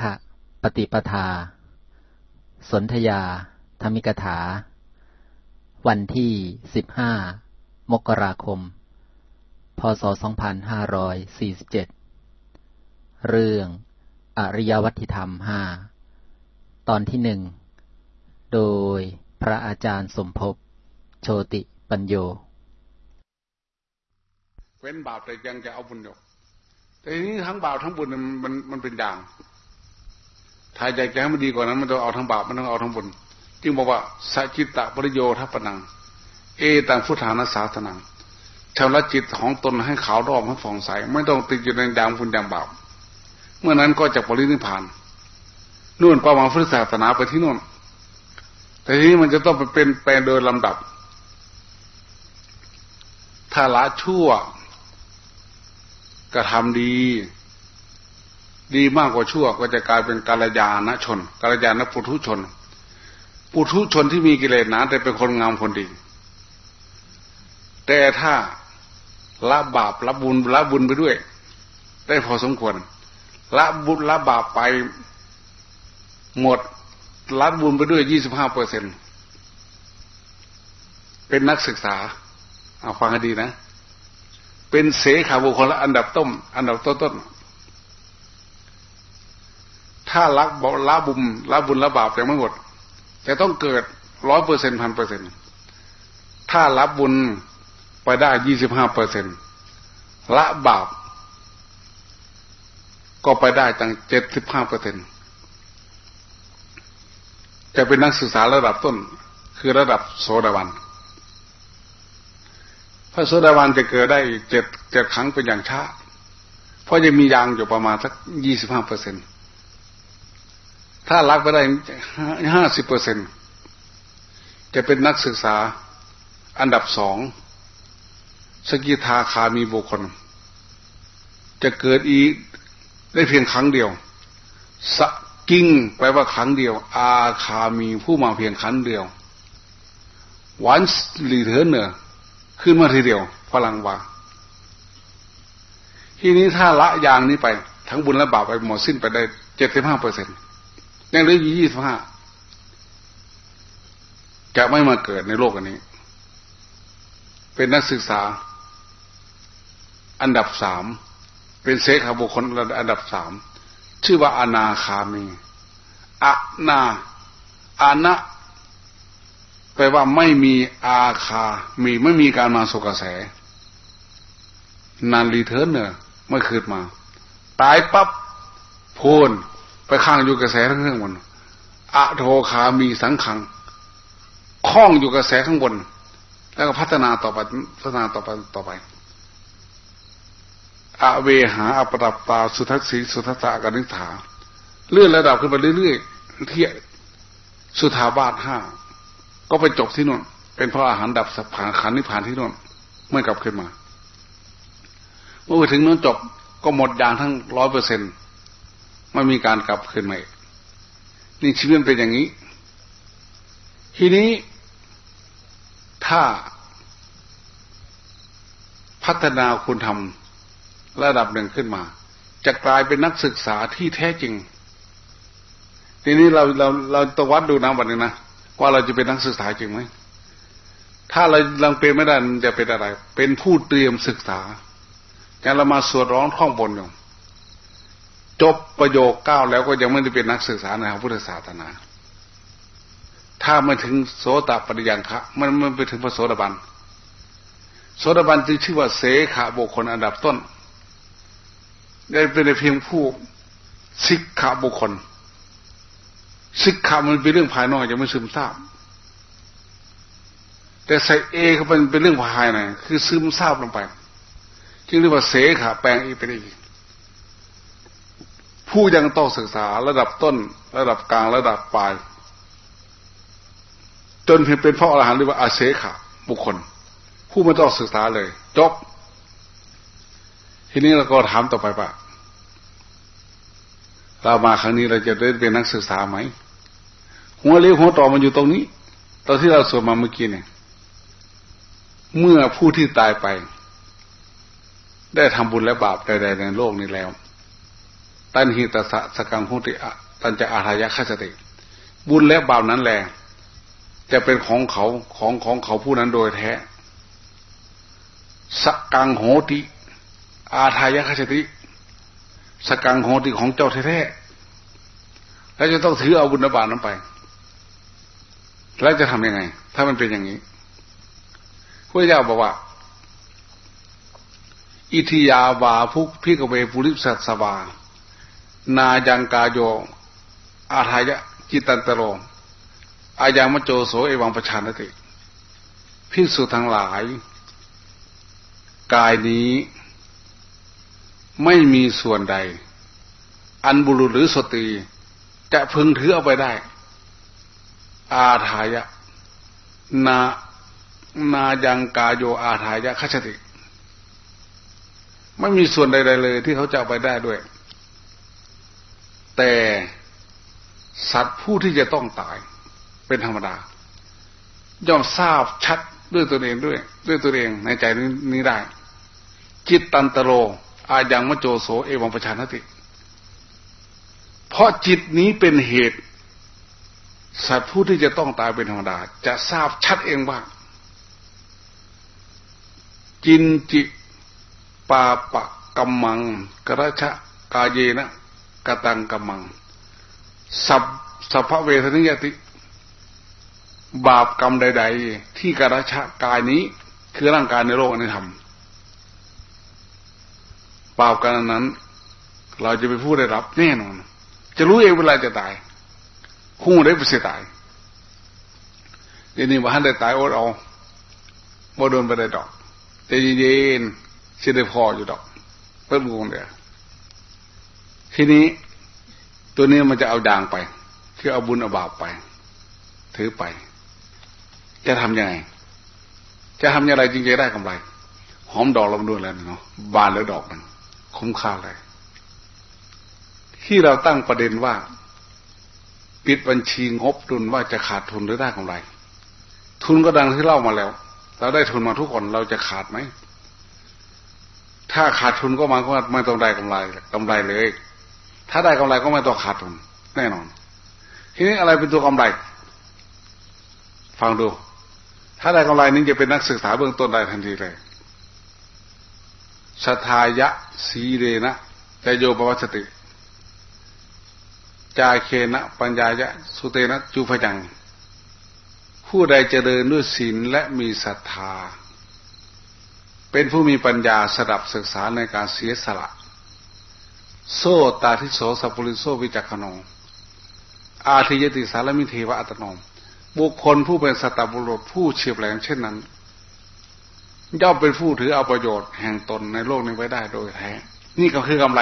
ขะ ปฏิปทา สนธยา ธรรมิกถา วันที่สิบห้ามกราคม พศสองพันห้าร้อยสี่สิบเจ็ดเรื่อง อริยวัติธรรมห้าตอนที่หนึ่ง โดยพระอาจารย์สมภพ โชติปัญโย เว้นบาปแต่ยังจะเอาบุญอยู่แต่นี้ทั้งบาปทั้งบุญมันมันมันเป็นอย่าง ถ้าอยากจะให้มันดีกว่านั้น มันต้องเอาทั้งบาปมันต้องเอาทั้งบุญจึงบอกว่าสัจิตตะปริโยทัปนัง เอตังพุทธานาสาสนังชำระจิตของตนให้ขาวรอบให้ผ่องใส ไม่ต้องติดอยู่ในดางบุญดางบาปเมื่อนั้นก็จะปรินิพานนู่นประวังพุทธศาสนาไปที่นู่น แต่ทีนี้มันจะต้องไปเป็นแปลโดยลำดับ ถ้าละชั่วกระทำดี ดีมากกว่าชั่วก็จะกลายเป็นกาลยาณชนกาลยาณปุถุชน ปุถุชนที่มีกิเลสหนาแต่เป็นคนงามคนดี แต่ถ้าละบาปละบุญละบุญไปด้วย ได้พอสมควร ละบุญละบาปไปหมดละบุญไปด้วยยี่สิบห้าเปอร์เซ็นเป็นนักศึกษาเอาฟังให้ดีนะ เป็นเสขาบุคคลอันดับต้นอันดับต้นต้น ถ้ารักบละบุญละบุญละบาปยังไม่หมดจะต้องเกิดร้อยเปอร์เซ็นพันเปอร์เซ็นถ้ารับบุญไปได้ยี่สิบห้าเปอร์เซ็นละบาป ก็ไปได้ตั้งเจ็ดสิบห้าเปอร์เซ็นจะเป็นนักศึกษาระดับต้น คือระดับโสดาบันพระโสดาบันจะเกิดได้เจ็ดเจ็ดครั้งเป็นอย่างช้าเพราะจะมียางอยู่ประมาณสักยี่สิบห้าเปอร์เซ็นต์ ถ้ารักไปได้ห้าสิบเปอร์เซ็นจะเป็นนักศึกษาอันดับสองสกิทาคามีบุคคล จะเกิดอีได้เพียงครั้งเดียวสกิ้งแปลว่าครั้งเดียว อาคามีผู้มาเพียงครั้งเดียว once returner ขึ้นมาทีเดียวพลังวาทีนี้ถ้าละยางนี้ไป ทั้งบุญและบาปไปหมดสิ้นไปได้เจ็ดสิบห้าเปอร์เซ็นต์ ยังเหลือยี่สิบห้าจะไม่มาเกิดในโลกอันนี้ เป็นนักศึกษา อันดับสาม เป็นเซขาบุคคลอันดับสาม ชื่อว่าอนาคามีอะนาอานะแปลว่าไม่มีอาคา มีไม่มีการมาสกระแส นานรีเทิร์นเนอร์ไม่คืนมา ตายปับ๊บโพน ไปข้างอยู่กระแสทั้งเรื่องบนอะโทคามีสังขังคล้องอยู่กระแสข้างบน แล้วก็พัฒนาต่อไปพัฒนาต่อไปต่อไปอเวหาอปรับตาสุทัศสีสุทัศกนิฐาเลื่อนระดับขึ้นไปเรื่อยๆเที่ยสุทาบาทห้าก็ไปจบที่นู่นเป็นเพราะอาหารดับสัผาขันนิพพานที่นู่นเมื่อกลับขึ้นมา เมื่อไปถึงนู้นจบก็หมดยางทั้งร้อยเปอร์เซ็นไม่มีการกลับขึ้นมานี่ชีวิตเป็นอย่างนี้ ทีนี้ถ้าพัฒนาคุณธรรมระดับหนึ่งขึ้นมา จะกลายเป็นนักศึกษาที่แท้จริง ทีนี้เราเราเราตวัดดูนะวันนี้นะว่าเราจะเป็นนักศึกษาจริงไหมถ้าเราลังเป็นไม่ได้จะเป็นอะไร เป็นผู้เตรียมศึกษาอย่างเรามาสวดร้องท่องบนอยู่ จบประโยคเก้าแล้วก็ยังไม่ได้เป็นนักศึกษาในทางพุทธศาสนา ถ้าไม่ถึงโสตปริยังคะมันมันไปถึงพระโสดาบัน โสดาบันจึงชื่อว่าเสขะบุคคลอันดับต้น ได้เป็นเพียงผู้สิกขาบุคคลสิกขามันเป็นเรื่องภายนอกยังไม่ซึมซาบ แต่ใส่เอเขาเป็นเป็นเรื่องภายในคือซึมซาบลงไป จึงเรียกว่าเสขาแปลงอีกไปอีก ผู้ยังต้องศึกษาระดับต้น ระดับกลางระดับปลาย จนเพียงเป็นพ่ออรหันต์เรียกว่าอาเสขาบุคคล ผู้ไม่ต้องศึกษาเลยจบทีนี้เราก็ถามต่อไปว่าเรามาครั้งนี้เราจะได้เป็นนักศึกษาไหมหัวเลี้ยวหัวต่อมันอยู่ตรงนี้ ตอนที่เราสวดมาเมื่อกี้เนี่ย เมื่อผู้ที่ตายไป ได้ทำบุญและบาปใดๆในโลกนี้แล้ว ตันหิตสะสกังหุติตันจะอาทายะขสติ บุญและบาปนั้นแหละจะเป็นของเขาของของเขาผู้นั้นโดยแท้สกังโหติ อาทายะขสติสกังโหติของเจ้าแท้ๆแล้วจะต้องถือเอาบุญบาปนั้นไป แล้วจะทำยังไง ถ้ามันเป็นอย่างนี้พระเจ้าบอกว่า อิตถิยาวา ภิกขเวปุริสัสสะ วา นายังกาโยอาทายะจิตตันตโรอะยัง มัจโจโสเอวัง ปะชานาติ ภิกษุทั้งหลาย กายนี้ไม่มีส่วนใด อันบุรุษหรือสตรีจะพึงถือเอาไปได้ อาทายะ นานายังกาโยอาทายะคชติ ไม่มีส่วนใด ๆ เลย ที่เขาจะเอาไปได้ด้วย แต่สัตว์ผู้ที่จะต้องตายเป็นธรรมดา ย่อมทราบชัดด้วยตัวเองด้วย ด้วยตัวเองในใจนี้ได้ จิตตันตโร อายังมโจโสเอวังประชานติ เพราะจิตนี้เป็นเหตุ สัตว์ผู้ที่จะต้องตายเป็นธรรมดา จะทราบชัดเองว่า จินจิปาปะกัมมังกระชะกาเยนะ กตังกมังสัพสัพพเวทนิยติ บาปกรรมใด ๆ ที่กระชะกายนี้คือร่างกายในโลกอนี้ทำบาปกันนั้น เราจะไปพูดได้รับแน่นอน จะรู้เองเวลาจะตายคู่ได้ไปเสียตายเดี๋ยวนี้ว่าท่านได้ตายโอดเอาบ่โดนไปได้ดอกแต่เย็นๆเสียได้พออยู่ดอกเพิ่มงงเดียว ทีนี้ตัวนี้มันจะเอาด่างไป คือเอาบุญเอาบาปไป ถือไป จะทำยังไง จะทำยังไงจริงจะได้กำไร หอมดอกลำดวนแล้วเนาะบานแล้วดอกมันคุ้มค่าเลยที่เราตั้งประเด็นว่า ปิดบัญชีงบทุนว่าจะขาดทุนหรือได้กำไร ทุนก็ดังที่เล่ามาแล้ว เราได้ทุนมาทุกคนเราจะขาดไหมถ้าขาดทุนก็มาก็ไม่ต้องได้กำไรกำไรเลย ถ้าได้กำไรก็ไม่ต้องขาดทุนแน่นอน ทีนี้อะไรเป็นตัวกำไร ฟังดู ถ้าได้กำไรนี้จะเป็นนักศึกษาเบื้องต้นได้ทันทีเลยสทายะสีเรนะจโยปวัสติ จาเคนะ ปัญญายะ สุเตนะ จุพยัง ผู้ใดจะเจริญด้วยศีลและมีศรัทธา เป็นผู้มีปัญญาสดับศึกษาในการเสียสละ โซตาทิโสสัพพุริโสวิจักขนงอาทิยติสารมิเทวะอัตโนม บุคคลผู้เป็นสัตบุรุษผู้เฉียบแหลมเช่นนั้น ย่อมเป็นผู้ถือเอาประโยชน์แห่งตนในโลกนี้ไว้ได้โดยแท้ นี่ก็คือกำไร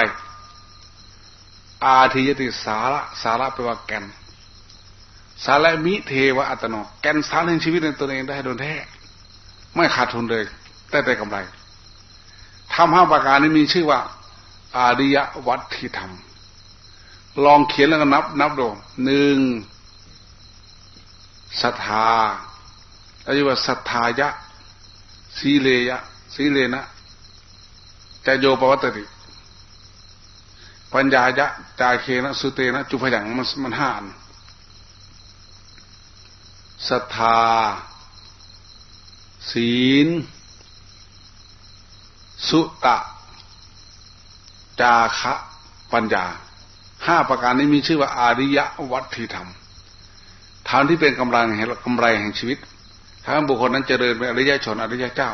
อาทิยติสาระสาระแปลว่าแกนสาระมิเทวะอัตโน แกนสารในชีวิตในตนเองได้โดยแท้ ไม่ขาดทุนเลย แต่ได้กำไรทำห้าประการนี้มีชื่อว่า อาริยวัตถิธรรม ลองเขียนแล้วก็นับ นับดูหนึ่งศรัทธาเรียกว่าศรัทธายะสีเลยะสีเลนะจะโยปวัตติ ปัญญายะจาเคนะสุเตนะจุพยังมันมันห้านศรัทธา ศีล สุตะ จาคะปัญญาห้าประการนี้มีชื่อว่าอาริยวัตถิธรรมทางที่เป็นกำลังแห่งกำไรแห่งชีวิตถ้าบุคคลนั้นจเจริญเป็นอริยชนอริยเจ้า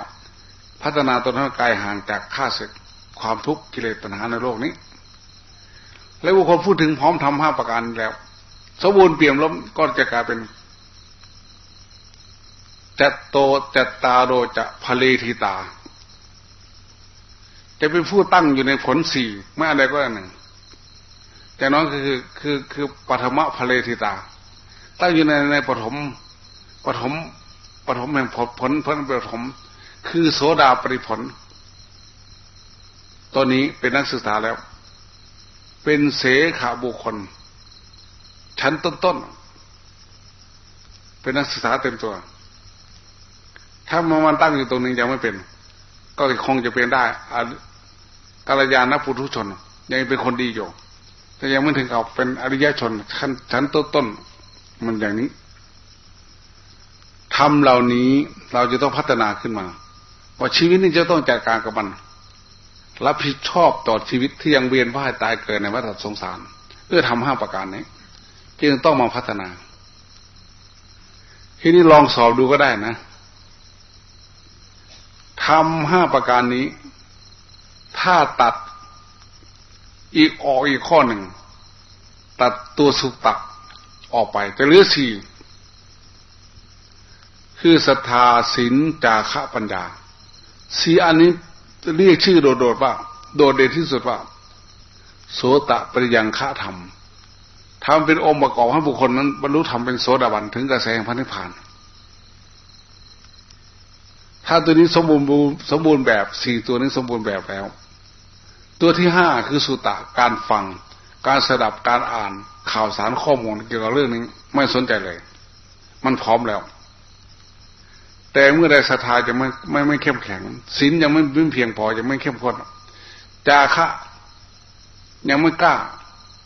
พัฒนาตนให้กายห่างจากข้าศึกความทุกข์กิเลสตัณหาในโลกนี้ และบุคคลพูดถึงพร้อมทำห้าประการแล้ว สมบูรณ์เปี่ยมล้มก็จะกลายเป็นจัตโตจัตตาโรจะพเลทิตา จะเป็นผู้ตั้งอยู่ในผลสี่ไม่อะไรก็อันหนึ่งแต่น้องคือคือคือปฐมะเลทิตา ตั้งอยู่ในในปฐมปฐมปฐมแห่งผลผลผลปฐมคือโสดาปริผลตอนนี้เป็นนักศึกษาแล้ว เป็นเสขาบุคคล ชั้นต้นๆเป็นนักศึกษาเต็มตัว ถ้ามันตั้งอยู่ตรงนี้ยังไม่เป็น ก็คงจะเป็นได้กัลยาณปุถุชน ยังเป็นคนดีอยู่แต่ยังไม่ถึงกับเป็นอริยชนขั้นชั้นต้นๆมันอย่างนี้ทำเหล่านี้เราจะต้องพัฒนาขึ้นมา ว่าชีวิตนี้จะต้องจัดการกับมัน รับผิดชอบต่อชีวิตที่ยังเวียนว่ายตายเกิดในวัฏสงสารเพื่อทำห้าประการนี้จึงต้องมาพัฒนา ทีนี้ลองสอบดูก็ได้นะ ทำห้าประการนี้ ถ้าตัดอีกออกอีกข้อหนึ่ง ตัดตัวสุตตะออกไปจะเหลือสี่คือศรัทธาศีลจาคะปัญญาสีอันนี้เรียกชื่อโดดๆว่า โดดเด่นที่สุดว่า โสตะปริยังฆะธรรมทำเป็นองค์ประกอบให้บุคคลนั้นบรรลุธรรมเป็นโสดาบันถึงกระแสงพระนิพพาน ถ้าตัวนี้สมบูรณ์สมบูรณ์แบบสี่ตัวนี้สมบูรณ์แบบแล้ว ตัวที่ห้าคือสุตะการฟัง การสดับการอ่านข่าวสารข้อมูลเกี่ยวกับเรื่องนี้ไม่สนใจเลย มันพร้อมแล้ว แต่เมื่อใดศรัทธาจะไม่ไม่ไม่เข้มแข็งศีลยังไม่เพียงพอยังไม่เข้มข้นจาคะยังไม่กล้า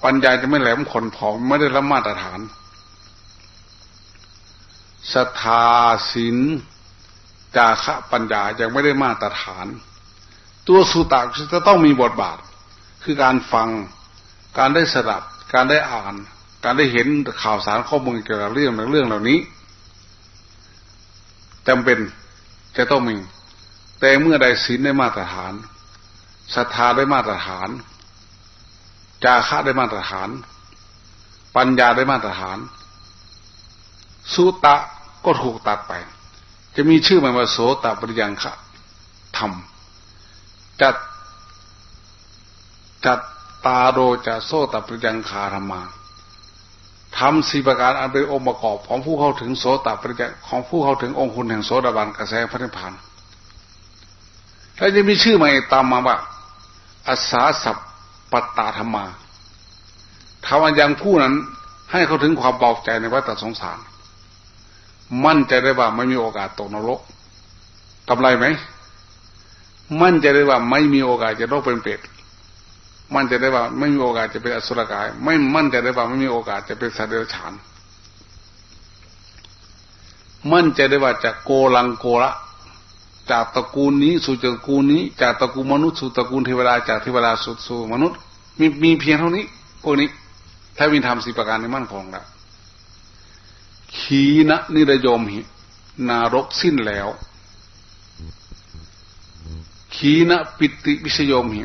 ปัญญาจะไม่แหลมคนพอไม่ได้รับมาตรฐานศรัทธาศีล จาคะปัญญายังไม่ได้มาตรฐาน ตัวสุตะจะต้องมีบทบาท คือการฟัง การได้สดับ การได้อ่าน การได้เห็นข่าวสารข้อมูลเกี่ยวกับเรื่องเรื่องเหล่านี้จำเป็นจะต้องมี แต่เมื่อใดศีลได้มาตรฐานศรัทธาได้มาตรฐาน จาคะได้มาตรฐาน ปัญญาได้มาตรฐาน สุตะก็ถูกตัดไป จะมีชื่อมันว่าโสตปริยังคะธรรมจัดจัดตาโรจะโสตปริยังคาธรรมาทำสี่ประการอันเป็นองค์ประกอบของผู้เข้าถึงโสตปริจของผู้เข้าถึงองค์คุณแห่งโสดาบันกระแสพระนิพพานแล้วจะมีชื่อใหม่ตามมาว่าอาสาสัพปตตาธรรมาทำอันยังผู้นั้นให้เขาถึงความเบาใจในวัฏสงสาร มั่นใจได้ว่าไม่มีโอกาสตกนรกกำไรไหม มั่นใจได้ว่าไม่มีโอกาสจะต้องเป็นเปรตมั่นใจได้ว่าไม่มีโอกาสจะเป็นอสุรกาย ไม่มั่นใจได้ว่าไม่มีโอกาสจะเป็นสัตว์เดรัจฉาน มั่นใจได้ว่าจะโกลังโกละจากตระกูลนี้สู่ตระกูลนี้ จากตระกูลมนุษย์สู่ตระกูลเทวดาจากเทวดาสู่สู่มนุษย์ มีมีเพียงเท่านี้พวกนี้ ถ้ามีธรรมสิประการในมั่นคงแล้ว ขีนะนิรยมหินารกสิ้นแล้ว ขีนะปิติวิชโยมหิ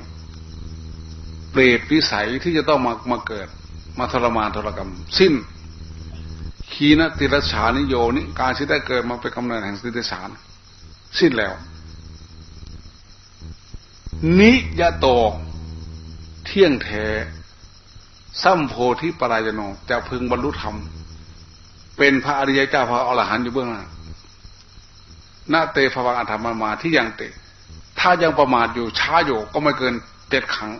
เปรตวิสัยที่จะต้องมามาเกิด มาทรมานทรกรรม สิ้น ขีนติรชานิโยนิการที่ได้เกิดมาเป็นกำเนิดแห่งสิทธิสารสิ้นแล้ว นิยโต เที่ยงแท้สัมโพธิปรายโนจะพึงบรรลุธรรม เป็นพระอริยเจ้าพระอรหันต์อยู่เบื้องหน้านาเตภวังอัธรรมมาที่ยังเต ถ้ายังประมาทอยู่ช้าอยู่ก็ไม่เกินเจ็ดครั้ง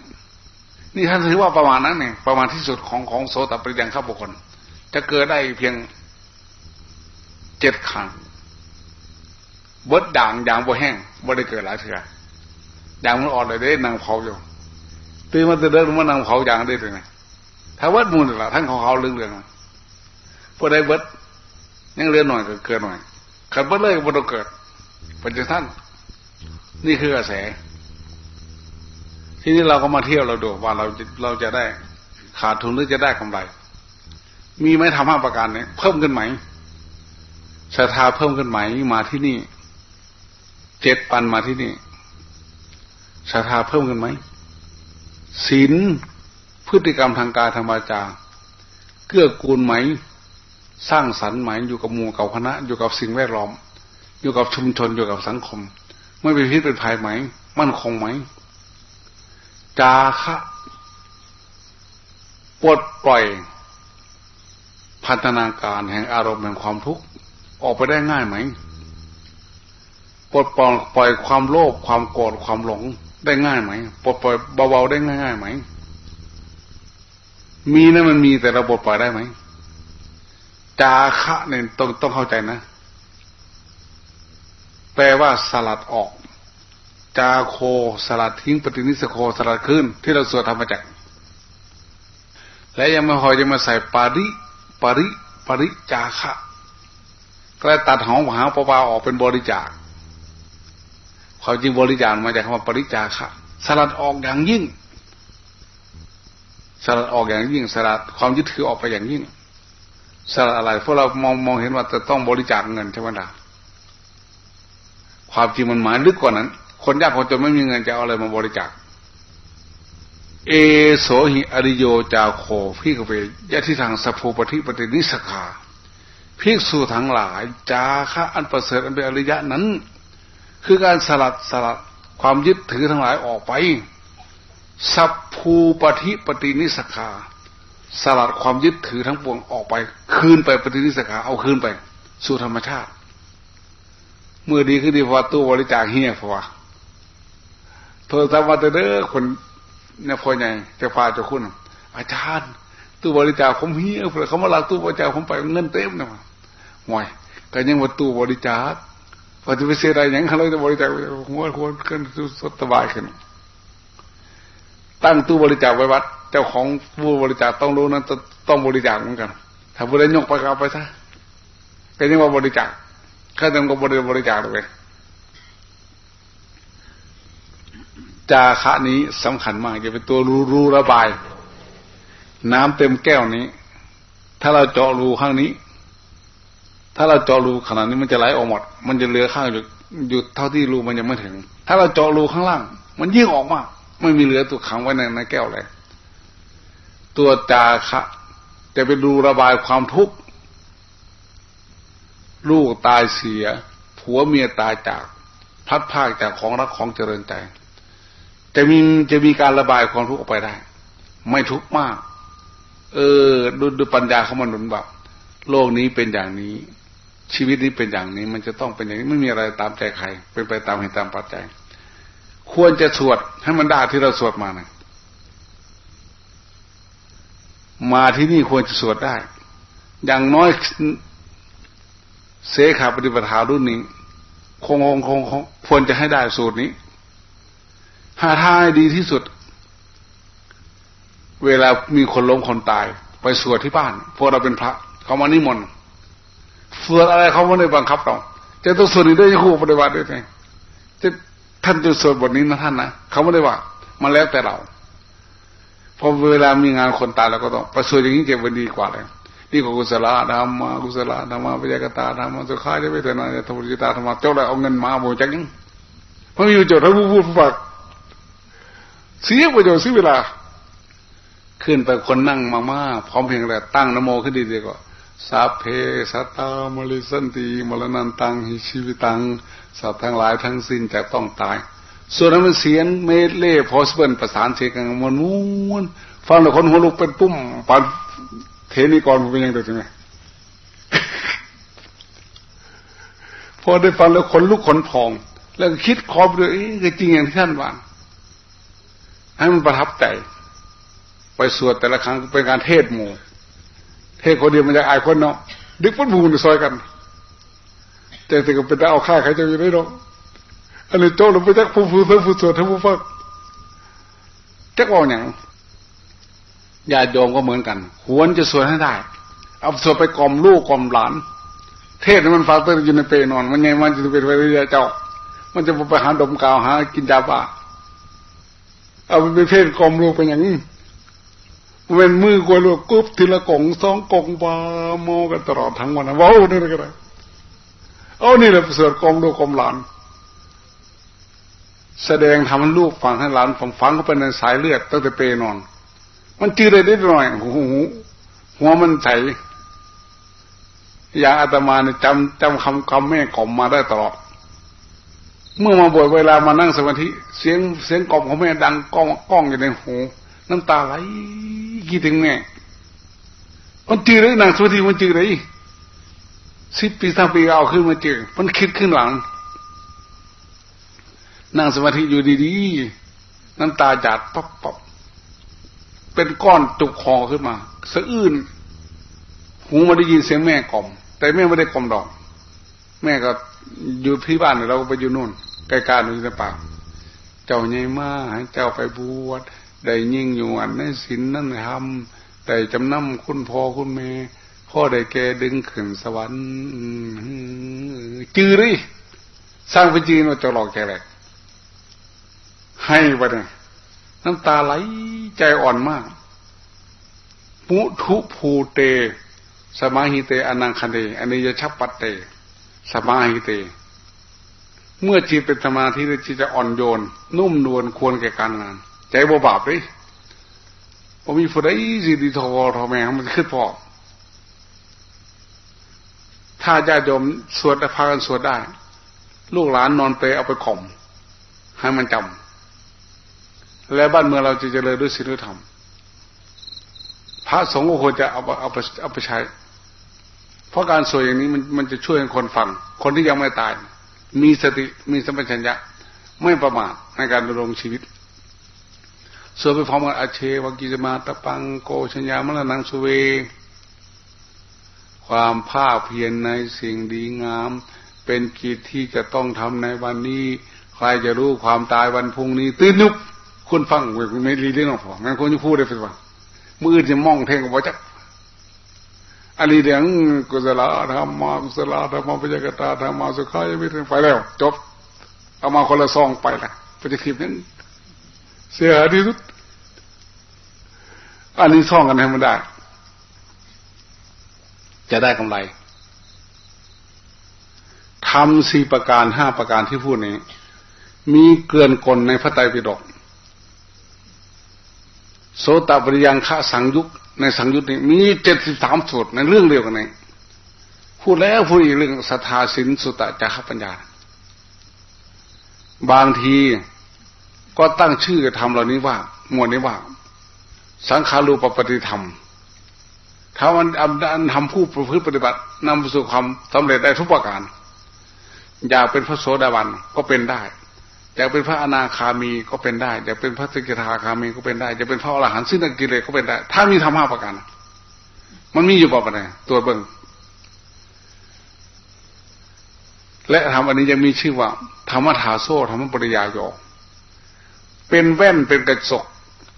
นี่ท่านถือว่าประมาณนั้นเนี่ยประมาณที่สุดของของโสตปริยังข้าบุคคล จะเกิดได้เพียงเจ็ดครั้งบดด่างด่างบ่แห้งบ่ได้เกิดหลายเถื่อด่างมันอ่อนเลยได้นางเผาอยู่ตื่นมาตื่นเดินมานางเผาอย่างได้เลยนถ้าวัดมูลละท่านของเขาเรื่องเรื่อง พอได้เบิดยังเลื่อหน่อยก็เกิดหน่อยขัดเบิดเลยก็บ่ต้องเกิดป็นจังท่านนี่คือกระแส ทีนี้เราก็มาเที่ยวเราดูว่าเราเราจะได้ขาดทุนหรือจะได้กำไร มีไหมทำห้าประการนี้เพิ่มขึ้นไหมศรัทธาเพิ่มขึ้นไหมมาที่นี่เจ็ดปันมาที่นี่ศรัทธาเพิ่มขึ้นไหมศีลพฤติกรรมทางกายธรรมจา เกื้อกูลไหม สร้างสรรค์ไหมอยู่กับหมู่กับคณะ อยู่กับสิ่งแวดล้อม อยู่กับชุมชนอยู่กับสังคม ไม่เป็นพิษเป็นภัยไหม มั่นคงไหม จาคะปลดปล่อย พัฒนาการแห่งอารมณ์แห่งความทุกข์ออกไปได้ง่ายไหมปลดปล่อยปล่อยความโลภความโกรธความหลงได้ง่ายไหมปลดปล่อยเบาๆได้ง่ายๆไหมมีนะมันมีแต่เราปลดปล่อยได้ไหม จาคะเนี่ยต้องต้องเข้าใจนะ แปลว่าสลัดออก จาโคสลัดทิ้งปฏินิสโคสลัดขึ้น ที่เราสวดธรรมจักรและยังม่พอยจะมาใส่ปาริปริปริจาคะก็เลยตัดหองหางปลาออกเป็นบริจาคความจริงบริจาคมาจากคำว่าปริจาคะสลัดออกอย่างยิ่งสลัดออกอย่างยิ่งสลัดความยึดถือออกไปอย่างยิ่ง สลัดอะไรเพราะเรามองมองเห็นว่าจะต้องบริจาคเงินใช่ไหมล่ะความจริงมันหมายลึกกว่านั้น คนยากคนจนไม่มีเงินจะเอาอะไรมาบริจาคเอโสหิอริโยจาโคพี่กเวยะที่ทางสัพพปฏิปฏินิสขาพิกษุทั้งหลาย จาคะอันประเสริฐอันเป็นอริยะนั้น คือการสลัดสลัดความยึดถือทั้งหลายออกไป สัพภูปฏิปฏินิสขา สลัดความยึดถือทั้งปวงออกไป คืนไปปฏินิสขาเอาคืนไป สู่ธรรมชาติ เมื่อดีขึ้นดีพอตู้บริจาคเฮียพอโทรศัพท์มาเด้อคนเนี่ยพอไงจะพาจะคุณอาจารย์ตู้บริจาคผมเฮียเผื่อเขามาลักตู้บริจาคผมไปเงินเต็มนะห่วยก็ยังว่าตู้บริจาคพอจะไปเสียดายยังเขาเลยจะบริจาคหัวควรขึ้นสบายขึ้นตั้งตู้บริจาคไว้วัด จ้าของผู้บริจาคต้องรู้นั้นต้องบริจาคเหมือนกัน ถ้าผู้ใดยกไปเอาไปซะก็ยังว่าบริจาคข้าจำก็บริบริจาคเลยจาคะนี้สำคัญมากจะเป็นตัวรูรูระบาย น้ำเต็มแก้วนี้ ถ้าเราเจาะรูข้างนี้ ถ้าเราเจาะรูขนาดนี้มันจะไหลออกหมด มันจะเหลือข้างอยู่อยู่เท่าที่รูมันยังไม่ถึง ถ้าเราเจาะรูข้างล่าง มันยิ่งออกมาก ไม่มีเหลือตัวขังไว้ในในแก้วเลย ตัวจาคะจะเป็นรูระบายความทุกข์ ลูกตายเสีย ผัวเมียตายจาก พัดภาคจากของรักของเจริญใจ จะมีจะมีการระบายความทุกข์ออกไปได้ ไม่ทุกข์มาก เออดูดูปัญญาเขามันหนุนแบบโลกนี้เป็นอย่างนี้ ชีวิตนี้เป็นอย่างนี้ มันจะต้องเป็นอย่างนี้ไม่มีอะไรตามใจใคร เป็นไปตามเหตุตามปัจจัย ควรจะสวดให้มันได้ที่เราสวดมานะ มาที่นี่ควรจะสวดได้ อย่างน้อยเสขาปฏิปทารุ่นนี้ คงคงคงควรจะให้ได้สูตรนี้ หาท่าให้ดีที่สุด เวลามีคนล้มคนตาย ไปสวดที่บ้านพวกเราเป็นพระ เขามานิมนต์สวดอะไรเขาไม่ได้บังคับเราจะต้องสวดนี้ด้วยคู่ปฏิบัติด้วยไงจะท่านจะสวดบทนี้นะท่านนะเขาไม่ได้ว่า มันแล้วแต่เรา พอเวลามีงานคนตายเราก็ต้องไปสวดอย่างนี้เก็บไว้ดีกว่าเลยนี่ก็กุศลธรรมกุศลธรรมปัญญากตาธรรมสุขาจะไปเถอะนะจะทำจิตาธรรมเจ้าเลยเอาเงินมาโบจังยังเพราะมีประโยชน์ทั้งผู้พูดผู้ฟังเสียประโยชน์เสียเวลา ขึ้นไปคนนั่งมากๆพร้อมเพียงแต่ตั้งนโมขึ้นดีดีกว่าสัพเพสัตตามลิสันติมรณันตังหิชีวิตังสัตว์ทั้งหลายทั้งสิ้นจะต้องตาย ส่วนนั้นมันเสียงเมดเล่พอสเบิลประสานเสียงกันมันม้วนฟังแล้วคนหัวลุกเป็นปุ้มปันเทนี่ก่อนมันเป็นยังไงใช่ไหมพอได้ฟังแล้วขนลุกขนพอง แล้วคิดคอบเลยเอ๊ะจริงอย่างที่ท่านว่าให้มันประทับใจ ไปสวดแต่ละครั้งเป็นการเทศหมู่ เทศคนเดียวมันจะอายคนเนาะดึกพุ่นพูนซอยกัน แต่แต่ก็เป็นได้เอาค่าใครจะอยู่ได้หรอก อันนี้โจ้เราไปจักผู้ผู้เพิ่มผู้สวดทั้งผู้ฟังจักว่าอย่างญาติโยมก็เหมือนกันควรจะสวดให้ได้ เอาสวดไปกล่อมลูกกล่อมหลาน เทศมันฟังเตือนอยู่ในเปนอน มันไงมันจะเป็นไปเรื่อยเจ้า มันจะไปหาดมกาวหา กินยาบ้าเอาไปเทศกล่อมลูกเป็นอย่างนี้เว้นมือกวยลูกกุ๊บทีละกล่องสองกล่องบาโมกันตลอดทั้งวันว้าวนี่ก็ได้เอานี่แหละสวดกล่อมลูกกล่อมหลาน แสดงทำให้ลูกฟังให้หลานฟังฟังเขาเป็นในสายเลือดตั้งแต่เปนอน มันจืดได้นิดหน่อยหูหัวมันใสอย่างอาตมาเนี่ยจำจำคำคำแม่กล่อมมาได้ตลอดเมื่อมาบ่อยเวลามานั่งสมาธิเสียงเสียงกล่อมของแม่ดังก้องก้องอยู่ในหูน้ำตาไหลคิดถึงแม่มันจืดเลยนั่งสมาธิมันจืดเลยสิบปีสามปีเอาขึ้นมาเจอมันคิดขึ้นหลัง นั่งสมาธิอยู่ดีๆน้ำตาจัดป๊บป๊บเป็นก้อนจุกคอขึ้นมาสะอื้นหูมาได้ยินเสียงแม่กล่อม แต่แม่ไม่ได้กล่อมดอก แม่ก็อยู่ที่บ้านเราไปอยู่นู่นใกล้ๆนู่ในป่าเจ้าใหญ่มากเจ้าไปบวชได้ยิ่งอยู่อันในศีลนั่นทำแต่จำนำคุณพ่อคุณแม่พ่อได้แกดึงขึ้นสวรรค์จือริสร้างไปจีนว่าจะหลอกแกแหละ ให้ไปเลยน้ำตาไหลใจอ่อนมากมุทุภูเต สมาหิเตอนังคันเตอันนี้จะชับปัตเต สมาหิเต เมื่อจิตเป็นสมาธิจิตจะอ่อนโยน นุ่มนวลควรแก่การงาน ใจบ่บาปเลยผมมีผู้ใดสิดีทอทอแม่มันขึ้นพอถ้าญาติโยมสวดพากันสวดได้ ลูกหลานนอนเปเอาไปข่มให้มันจำ และบ้านเมืองเราจะเจริญด้วยศีลธรรม พระสงฆ์ก็ควรจะเอาเอาไปเอาไปใช้ เพราะการสวดอย่างนี้มันมันจะช่วยคนฟัง คนที่ยังไม่ตาย มีสติมีสัมปชัญญะ ไม่ประมาทในการดำรงชีวิตสวดไปพร้อมกันอาเชวกิจมาตะปังโกชัญญามรณังสุเว ความภาคเพียรในสิ่งดีงาม เป็นกิจที่จะต้องทำในวันนี้ ใครจะรู้ความตายวันพุ่งนี้ ตื่นนุก คุณฟังไม่รีเรื่องหรอกงั้นคุณจะพูดได้เป็นว่ามือจะมองเท่งกับว่าจักอันนี้เดี๋ยวกุศลธรรมกุศลธรรมปัญญกตาธรรมสุขายวิถีไปแล้ว จบ เอามาคนละซองไปละปฏิทินนั้น เสียที่สุด อันนี้ซ่องกันให้มันได้ จะได้กำไรทำสี่ประการห้าประการที่พูดนี้ มีเกินกลในพระไตรปิฎก โสตปริยังฆะสังยุกในสังยุตนี้มีเจ็ดสิบสามสูตรในเรื่องเดียวกันนี้พูดแล้วพูดอีกเรื่องศรัทธาสินสุตะจักปัญญา บางทีก็ตั้งชื่อธรรมเหล่านี้ว่า หมวดนี้ว่า สังขารูปปฏิธรรมถ้ามันทำผู้ประพฤติปฏิบัตินำไปสู่ความสำเร็จได้ทุกประการ อยากเป็นพระโสดาบันก็เป็นได้ อยากเป็นพระอนาคามีก็เป็นได้อยากเป็นพระสกิทาคามีก็เป็นได้อยากเป็นพระอรหันต์ซึ่งนักกิเลสก็เป็นได้ ถ้ามีธรรมะประการมันมีอยู่ป่ะเนี่ยตัวเบิ้งและธรรมอันนี้ยังมีชื่อว่าธรรมถาโซธรรมปริยาโยเป็นแว่นเป็นกระจก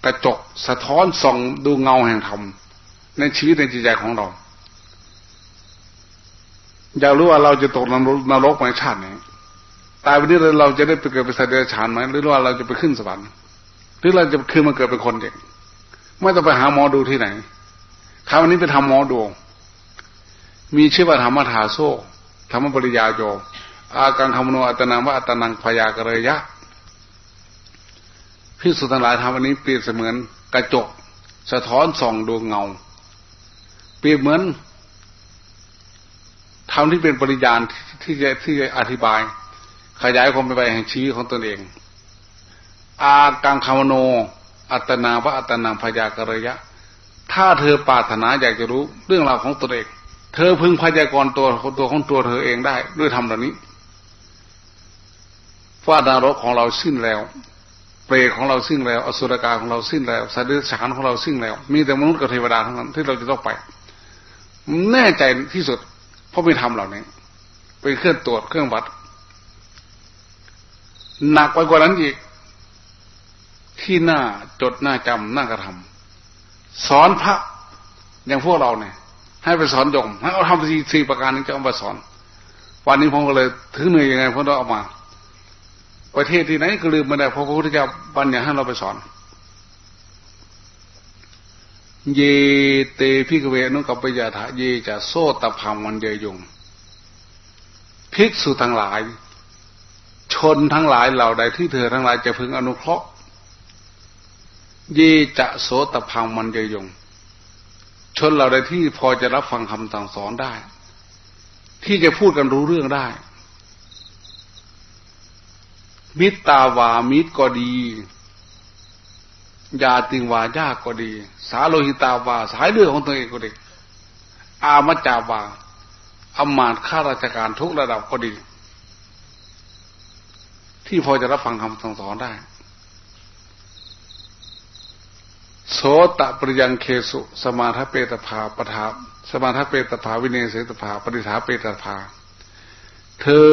กระจกสะท้อนส่องดูเงาแห่งธรรมในชีวิตในจิตใจของเรา อยากรู้ว่าเราจะตกนรกในชาตินี้ ตายวันนี้เราจะได้ไปเกิดเป็นสัตว์เดรัจฉานไหมหรือว่าเราจะไปขึ้นสวรรค์หรือเราจะคืนมาเกิดเป็นคนเด็กไม่ต้องไปหาหมอดูที่ไหนคราวนี้ไปทำหมอดู มีชื่อว่าธรรมถาโซธรรมปริยาโยอาการคำนวณอัตนาว่าอัตนังพยากระยะพิสุทั้งหลายทำอันนี้เปรียบเสมือนกระจก สะท้อนส่องดวงเงา เปรียบเหมือนทำที่เป็นปริญาณที่จะที่จะอธิบาย ขยายความไปแห่งชีวิตของตนเอง อากังคามโน อัตนาวะอัตนาพยากรยะ ถ้าเธอปรารถนาอยากจะรู้เรื่องราวของตนเอง เธอพึงพยากรตัวตัวของตัวเธอเองได้ ด้วยธรรมเหล่านี้ว่านรกของเราสิ้นแล้ว เปรตของเราสิ้นแล้ว อสุรกายของเราสิ้นแล้วสัตว์เดรัจฉานของเราสิ้นแล้ว มีแต่มนุษย์กับเทวดาทั้งนั้นที่เราจะต้องไป แน่ใจที่สุด เพราะไม่ทำเหล่านี้ เป็นเครื่องตรวจเครื่องวัด หนักไปกว่านั้นอีก ที่หน้าจดหน้าจำหน้ากระทำสอนพระอย่างพวกเราเนี่ย ให้ไปสอนยมให้เอาทำสี่สี่ประการนี้จะเอาไปสอน วันนี้ผมก็เลยถือเหนื่อยยังไงผมต้องเอามา ประเทศที่ไหนก็ลืมมาได้เพราะพระพุทธเจ้าบัญญัติให้เราไปสอน เยเตพิกเวนุกับปยาถาเยจะโซตะพังมันเยยงภิกษุทั้งหลาย ชนทั้งหลายเหล่าใดที่เธอทั้งหลายจะพึงอนุเคราะห์เยจะโสตพังมันเยยง ชนเหล่าใดที่พอจะรับฟังคำสั่งสอนได้ ที่จะพูดกันรู้เรื่องได้ มิตตาวามิตรก็ดียาติงวายากก็ดี สาโลหิตาวา สายเลือดของตัวเองก็ดี อามจาวาอมาตข้าราชการทุกระดับก็ดี ที่พอจะรับฟังคำสั่งสอนได้ โสตปริยังเคสุ สมาทเปตภาปทาสมาทเปตภาวินเนเสตภาปฏิฐาเปตภา เธอ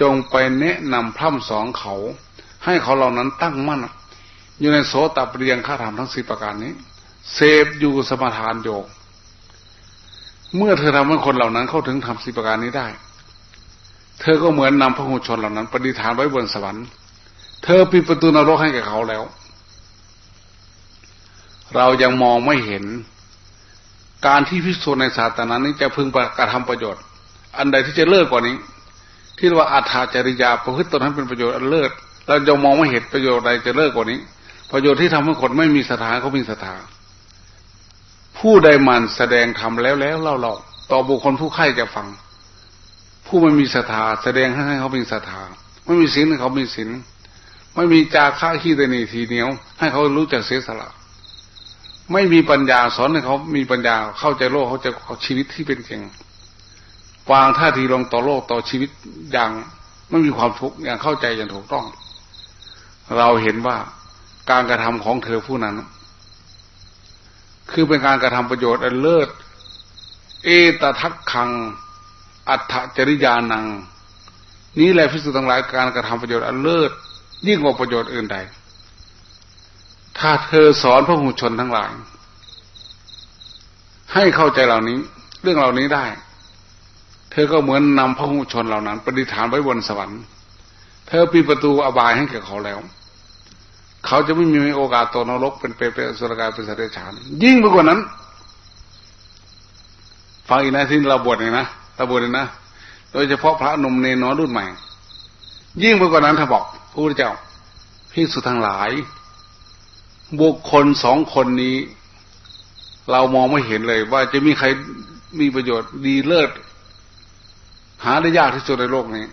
จงไปแนะนำพร่ำสอนเขา ให้เขาเหล่านั้นตั้งมั่น อยู่ในโสตปริยังฆาธรรมทั้งสี่ประการนี้ เสพอยู่สมถานโยกเมื่อเธอทำให้คนเหล่านั้นเข้าถึงทำสิประการนี้ได้ เธอก็เหมือนนำพระหูชนเหล่านั้นปฏิฐานไว้บนสวรรค์ เธอปิดประตูนรกให้แก่เขาแล้ว เรายังมองไม่เห็น การที่พิสูจน์ในศาสนานี้จะพึงกระทำประโยชน์ อันใดที่จะเลิศกว่านี้ ที่ว่าอัฏฐาจริยาประพฤติตนนั้นเป็นประโยชน์อันเลิศเราจะมองไม่เห็นประโยชน์ใดจะเลิศกว่านี้ ประโยชน์ที่ทำให้คนไม่มีสถานเขามีสถานผู้ใดมันแสดงทำแล้วแล้วเล่าเราต่อบุคคลผู้ไข่จะฟัง ผู้ไม่มีศรัทธาแสดงให้เขาเป็นศรัทธาไม่มีศีลให้เขามีศีลไม่มีจาค่าขี้ตนีทีเหนียว ให้เขารู้จักเสียสละ ไม่มีปัญญาสอนให้เขามีปัญญาเข้าใจโลกเขาจะเขาชีวิตที่เป็นจริงวางท่าทีลงต่อโลกต่อชีวิตอย่างไม่มีความทุกข์อย่างเข้าใจอย่างถูกต้อง เราเห็นว่าการกระทำของเธอผู้นั้น คือเป็นการกระทำประโยชน์อันเลิศ เอตทักขัง อัตจริยานัง นี้แหละพิสูจน์ทั้งหลายการกระทำประโยชน์อันเลิศยิ่งกว่าประโยชน์อื่นใด ถ้าเธอสอนพระหูชนทั้งหลาย ให้เข้าใจเหล่านี้ เรื่องเหล่านี้ได้ เธอก็เหมือนนำพระหูชนเหล่านั้นปฏิฐานไว้บนสวรรค์ เธอปิดประตูอบายให้แก่เขาแล้ว เขาจะไม่มีโอกาสตกนรกเป็นเปรตเป็นสุรกายเป็นสัตว์เดรัจฉานยิ่งไปกว่านั้น ฟังอีกนะที่เราบวชเนี่ยนะ เราบวชเนี่ยนะ โดยเฉพาะพระนมเนนอรุ่นใหม่ ยิ่งไปกว่านั้นถ้าบอกพระพุทธเจ้าพี่สุทั้งหลาย บุคคลสองคนนี้ เรามองไม่เห็นเลย ว่าจะมีใครมีประโยชน์ดีเลิศ หาได้ยากที่สุดในโลกนี้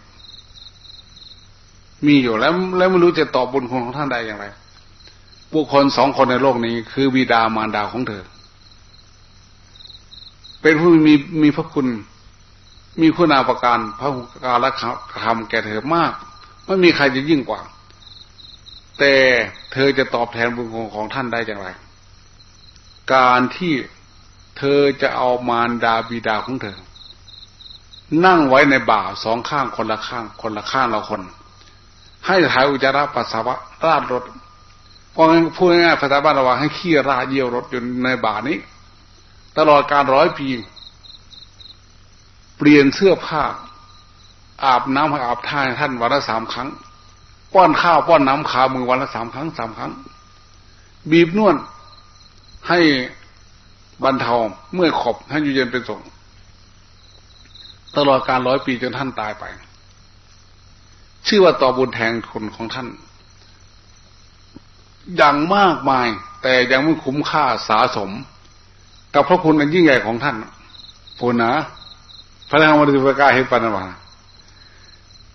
มีอยู่แล้ว แล้วไม่รู้จะตอบบุญคุณของท่านได้อย่างไร บุคคลสองคนในโลกนี้ คือบิดามารดาของเธอ เป็นผู้มีมีพระคุณ มีคุณาประการพระการละคำแก่เธอมากไม่มีใครจะยิ่งกว่า แต่เธอจะตอบแทนบุญคุณของท่านได้อย่างไร การที่เธอจะเอามารดาบิดาของเธอ นั่งไว้ในบ่าสองข้างคนละข้าง คนละข้างละคน ให้ถ่ายอุจจาระปัสสาวะราดรถพราะงั้นพูดง่ายๆภาษาบ้านเราว่าให้ขี้ราเยี่ยวรถอยู่ในบ่านี้ ตลอดการร้อยปี เปลี่ยนเสื้อผ้า อาบน้ำให้อาบท่าท่านวันละสามครั้ง ป้อนข้าวป้อนน้ำขามือวันละสามครั้งสามครั้ง บีบนวดให้บรรเทาเมื่อขบให้อยู่เย็นเป็นสุขตลอดการร้อยปีจนท่านตายไป ชื่อว่าต่อบุญแทงคนของท่าน อย่างมากมาย แต่ยังไม่คุ้มค่าสาสม กับพระคุณอันยิ่งใหญ่ของท่านพูนะ พระธรรมดิปกาให้ปันมา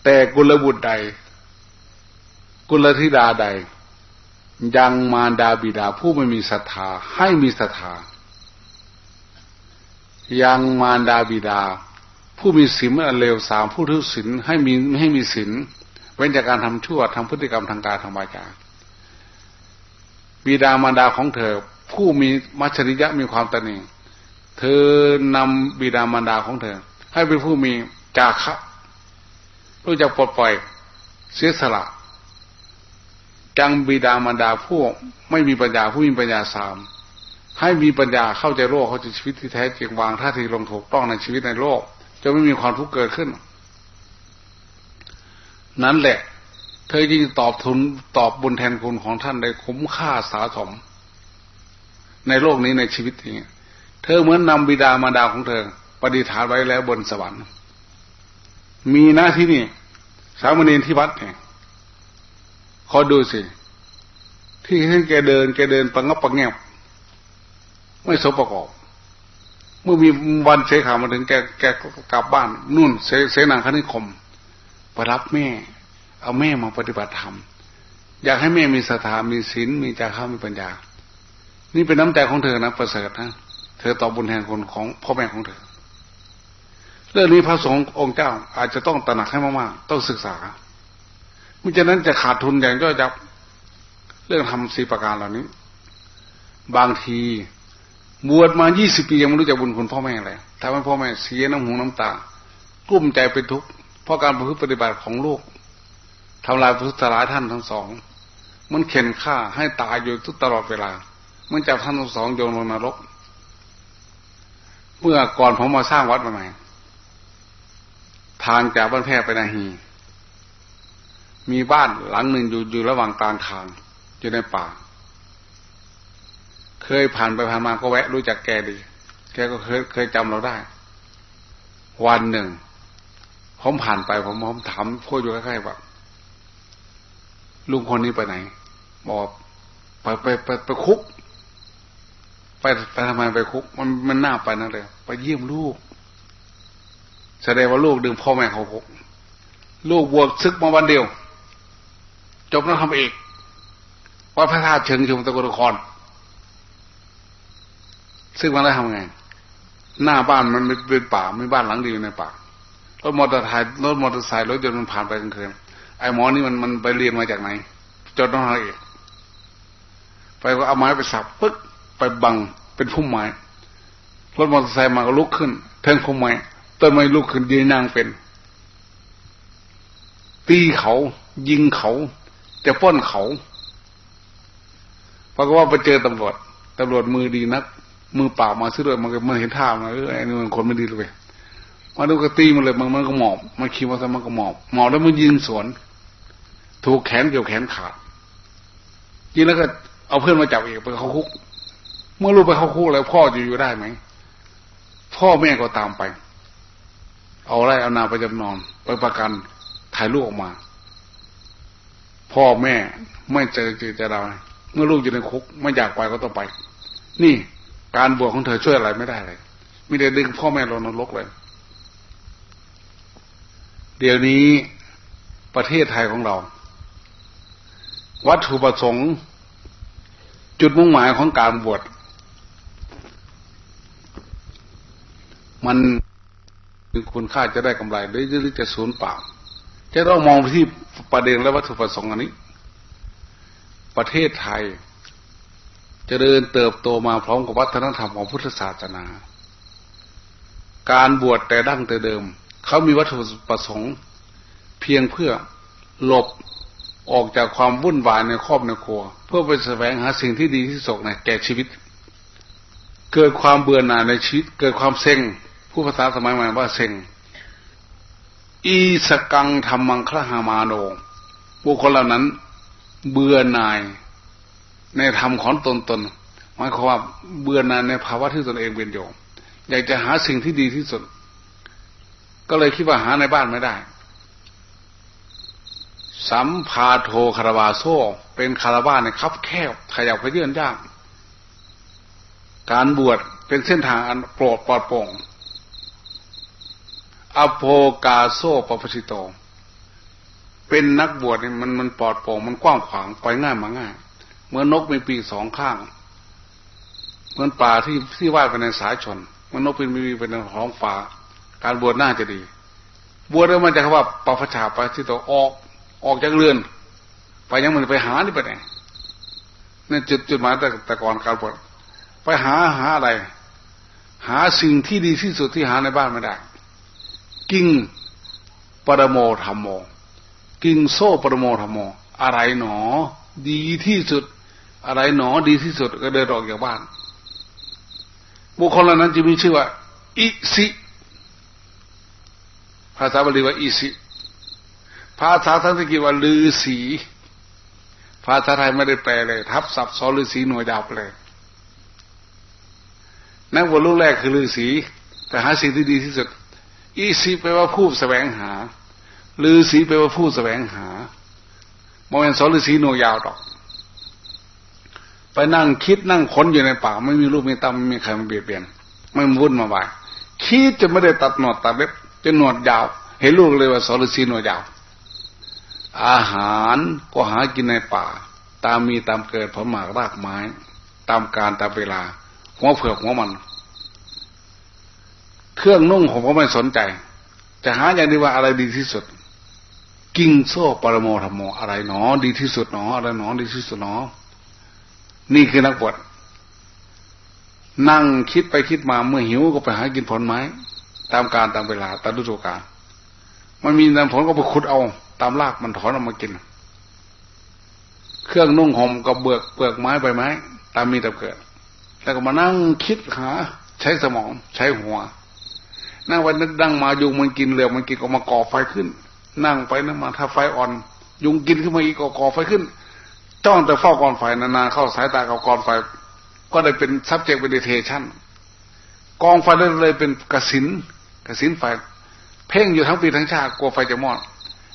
แต่กุลบุตรใด กุลธิดาใด ยังมารดาบิดาผู้ไม่มีศรัทธาให้มีศรัทธายังมารดาบิดา ผู้มีศีลอันเลวสามผู้ทุศีลให้มีให้มีศีลเว้นจากการทำชั่วทำพฤติกรรมทางกายทางวาจาบิดามารดาของเธอ ผู้มีมัชริยะมีความตนีเธอนำบิดามารดาของเธอ ให้เป็นผู้มีจาคะรู้จักปลดปล่อยเสียสละจังบิดามารดาผู้ไม่มีปัญญาผู้มีปัญญาสามให้มีปัญญาเข้าใจโลกเขาจะชีวิตที่แท้จริงวางท่าทีลงถูกต้องในชีวิตในโลก จะไม่มีความทุกข์เกิดขึ้น นั้นแหละ เธอยิ่งตอบทุนตอบบุญแทนคุณของท่านได้คุ้มค่าสาสม ในโลกนี้ในชีวิตนี้เธอเหมือนนำบิดามารดาของเธอ ฏิฐานไว้แล้วบนสวรรค์ มีหน้าที่นี่ สามเณรที่วัดเนี่ยขอดูสิ ที่ท่านแกเดิน แกเดินปังงับปังแงบไม่สมประกอบ เมื่อมีวันเสขามาถึงแกแกกลับบ้าน นู่นเสเสนางคณิคมไปรับแม่ เอาแม่มาปฏิบัติธรรมอยากให้แม่มีศรัทธามีศีลมีจาระมีปัญญา นี่เป็นน้ำใจของเธอนะประเสริฐนะเธอตอบบุญแทนคนของพ่อแม่ของเธอ เรื่องนี้พระสงฆ์องค์เจ้า อาจจะต้องตระหนักให้มากๆต้องศึกษามิฉะนั้นจะขาดทุนอย่างย่อยยับเรื่องทำสีประการเหล่านี้ บางทีบวชมายี่สิบปียังไม่รู้จักบุญคุณพ่อแม่เลยทำให้พ่อแม่เสียน้ำหูน้ำตา กุ้มใจเป็นทุกข์เพราะการประพฤติปฏิบัติของลูกทำลายพุทธลายท่านทั้งสอง มันเข็นฆ่าให้ตายอยู่ทุกตลอดเวลา มันจับท่านทั้งสองโยนลงนรก เมื่อก่อนผมมาสร้างวัดใหม่ ทางจากบ้านแพร่ไปนาฮี มีบ้านหลังหนึ่งอยู่อยู่ระหว่างกลางทางอยู่ในป่า เคยผ่านไปผ่านมาก็แวะรู้จักแกดี แกก็เคยเคยจำเราได้ วันหนึ่งผมผ่านไปผมผมถามพูดอยู่ใกล้ๆว่าลุงคนนี้ไปไหน บอกไปไปไปไปคุก ไปไปทำไมไปคุก มันมันน่าไปนั่นเลยไปเยี่ยมลูก แสดงว่าลูกดึงพ่อแม่เขาคุกลูกบวชซึกมาวันเดียว จบแล้วทำเอกวัดพระธาตุเชิงชุมตะกุรคร ซึ่งมาแล้วทำไง หน้าบ้านมันเป็นป่าไม่บ้านหลังเดียวในป่ารถมอเตอร์ไซค์รถมอเตอร์ไซค์รถยนต์มันผ่านไปกลางคืนไอ้หมอนี่มันมันไปเรียนมาจากไหนจดน้องเอกไปก็เอาไม้ไปสับปึ๊กไปบังเป็นพุ่มไม้รถมอเตอร์ไซค์มาก็ลุกขึ้นเทิงพุ่มไม้ ต้นไม้ลุกขึ้นยืนนั่งเป็น ตีเขายิงเขาจะป้นเขาเพราะว่าไปเจอตำรวจตำรวจมือดีนัก มือเปล่ามาซื้อด้วยมันก็มันเห็นท่ามาเออไอ้นี่มันคนไม่ดีเลยมาดูกระตีมันเลยมันมันก็หมอบมันคิดว่ามันก็หมอบหมอบแล้วมันยิงสวน ถูกแขนเกี่ยวแขนขาดยิงแล้วก็เอาเพื่อนมาจับอีกไปเข้าคุก เมื่อลูกไปเข้าคุกแล้วพ่อจะอยู่ได้ไหมพ่อแม่ก็ตามไป เอาไรเอานาไปจำนอนไปประกันถ่ายลูกออกมา พ่อแม่ไม่เจอเจอจะเราเมื่อลูกอยู่ในคุก ไม่อยากไปก็ต้องไป นี่การบวชของเธอช่วยอะไรไม่ได้เลยมีแต่ดึงพ่อแม่ลงนรกเลย เดี๋ยวนี้ประเทศไทยของเรา วัตถุประสงค์ จุดมุ่งหมายของการบวชมัน คุณค่าจะได้กำไรหรือจะสูญเปล่าจะต้องมองไปที่ประเด็นและวัตถุประสงค์อันนี้ ประเทศไทยจะเดินเติบโตมาพร้อมกับวัฒนธรรมของพุทธศาสนา การบวชแต่ดั้งแต่เดิม เขามีวัตถุประสงค์ เพียงเพื่อหลบออกจากความวุ่นวายในครอบในครัว เพื่อไปแสวงหาสิ่งที่ดีที่สุดในแก่ชีวิต เกิดความเบื่อหน่ายในชีวิต เกิดความเซ็ง ผู้ภาษาสมัยใหม่ว่าเซ็งอีสกังธรรมังคลหามาโนบุคคลเหล่านั้น เบื่อหน่าย ในธรรมของตนตนหมายความว่าเบื่อหน่ายในภาวะที่ตนเองเป็นอยู่อยากจะหาสิ่งที่ดีที่สุด ก็เลยคิดว่าหาในบ้านไม่ได้ สัมพาโทคารวาโซเป็นคารวาในคับแคบขยับขยื่นยากการบวชเป็นเส้นทางอันโปรดปลอดโปร่ง อโภกาโซปปชิโต เป็นนักบวชเนี่ยมันมันปลอดโปร่งมันกว้างขวางไปง่ายมาง่ายเหมือนนกมีปีกสองข้าง เหมือนป่าที่ที่ว่ายไปในสายชนมือนนกเป็นมีเป็นท้องฟ้าการบวชน่าจะดี บวชแล้วมันจะคำว่าปปชาปที่ตัวออก ออกจากเรือน ไปยังมันไปหานี่ไปไหนนั่นจุดจุดหมายแต่แต่ก่อนการบวชไปหาหาอะไร หาสิ่งที่ดีที่สุดที่หาในบ้านไม่ได้ กิ่งปรโมธรรมโม กิ่งโซ่ปรโมธรรมโม อะไรหนอ ดีที่สุด อะไรหนอดีที่สุดก็เดินออกจากบ้าน บุคคลเหล่านั้นจะมีชื่อว่า อิสิภาษาบาลีว่าอิสิภาษาสันสกฤตว่าลือสีภาษาไทยไม่ได้แปลเลย ทับศัพท์สอลือสีหน่วยดาวเลยนักบวชลูกแรกคือลือสีแต่หาสิ่งที่ดีที่สุด อีสีแปลว่าผู้แสวงหาลือสีแปลว่าผู้แสวงหาโมเมนสอลือสีหน่วยาวดอก ไปนั่งคิดนั่งค้นอยู่ในป่าไม่มีรูปมีตาไม่มีใครมาเบียดเบียนไม่มาวุ่นมาบายคิดจะไม่ได้ตัดหนวดตัดเล็บจะหนวดยาว เห็นลูกเลยว่าสรสีหนยาว อาหารก็หากินในป่า ตามมีตามเกิดผลหมากรากไม้ ตามการตามเวลาหัวเผือกหัวมัน เครื่องนุ่งผมก็ไม่สนใจ จะหาอย่างนี้ว่าอะไรดีที่สุด กิ่งโซ่ปรโมธรรมโมอะไรหนอ ดีที่สุดหนอ อะไรหนอดีที่สุดหนอ นี่คือนักบวชนั่งคิดไปคิดมาเมื่อหิวก็ไปหากินผลไม้ ตามการตามเวลาตามฤดูกาลมันมีน้ำผลก็ไปขุดเอา ตามรากมันถอนออกมากิน เครื่องนุ่งห่มก็เบือกเปลือกไม้ใบไม้ ตามมีตามเกิด แล้วก็มานั่งคิดหา ใช้สมอง ใช้หัว นั่งวันนึกดังมายุงมันกินเหลือมันกินก็มาก่อไฟขึ้น นั่งไปนั่งมาถ้าไฟอ่อน ยุงกินขึ้นมาอีกก็ก่อไฟขึ้นจ้องแต่เฝ้ากองไฟนานๆเข้าสายตากับกองไฟ ก็เลยเป็น subject meditation กองไฟเลยเป็นกระสินกระสินไฟ เพ่งอยู่ทั้งปีทั้งชาติกลัวไฟจะมอด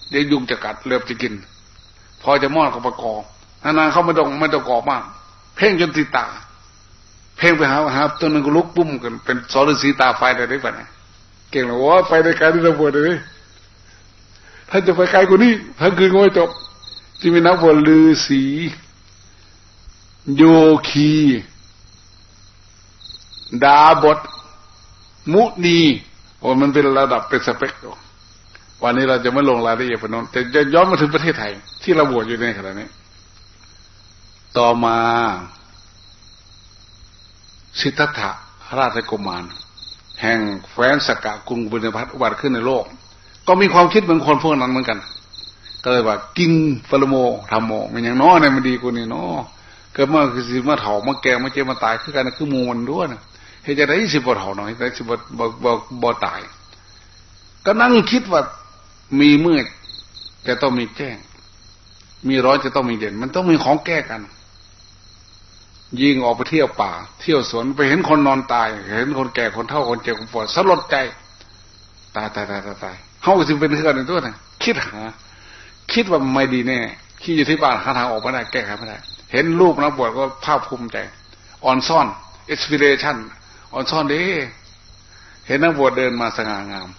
เดี๋ยวยุงจะกัดเลือบจะกิน พอจะมอดก็ประกอบนานๆเขาไม่ต้องไม่ต้องกอบมาก เพ่งจนติดตา เพ่งไปหาหาตัวนึงก็ลุกปุ้มกันเป็นสอฤสีตาไฟได้ได้ปะเนี่ย เก่งเลยว่าไฟในการที่เราบวชเลยถ้าจะไปไกลกว่านี้ทั้งคืนก็ไม่จบที่มีนักบวชลือสีโยคี ดาบท มุนีโอ้มันเป็นระดับเป็นสเปกวันนี้เราจะไม่ลงรายละเอียดไปนั้นแต่จะย้อนมาถึงประเทศไทย ที่เราบวชอยู่ในขณะนี้ ต่อมา สิทธัตถะราชกุมาร แห่งแฟนสกกะกรุงบุญพัฒน์อุบัติขึ้นในโลก ก็มีความคิดเหมือนคนพวกนั้นเหมือนกัน ก็เลยว่า กินฟลโมทำโมมันอย่างน้อเนี่ยมันดีกว่านี่น้อเกิดมาคือสิมาเถามาแก่มาเจ็บมาตายคือกันคือมูมันด้วยนะเฮ้จะได้สิบบ่เถาหน่อยได้สิบบ่บ่บ่ตาย ก็นั่งคิดว่ามีมืดจะต้องมีแจ้ง มีร้อนจะต้องมีเย็นมันต้องมีของแก้กัน ยิงออกไปเที่ยวป่า เที่ยวสวนไปเห็นคนนอนตาย เห็นคนแก่คนเฒ่าคนเจ็บคนปวดสลดใจ ตายตายตายตายตายเขาจึงเป็นเพื่อนในตัวนะคิดหา คิดว่าไม่ดีแน่คิดอยู่ที่บ้านหาทางออกไม่ได้แก้ไขไม่ได้ เห็นรูปนักบวชก็ภาพภูมิใจอ่อนซ่อนเอิสปิเรชันอ่อนซ่อนดีเห็นนักบวชเดินมาสง่างาม